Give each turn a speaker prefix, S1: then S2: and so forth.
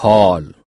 S1: Paul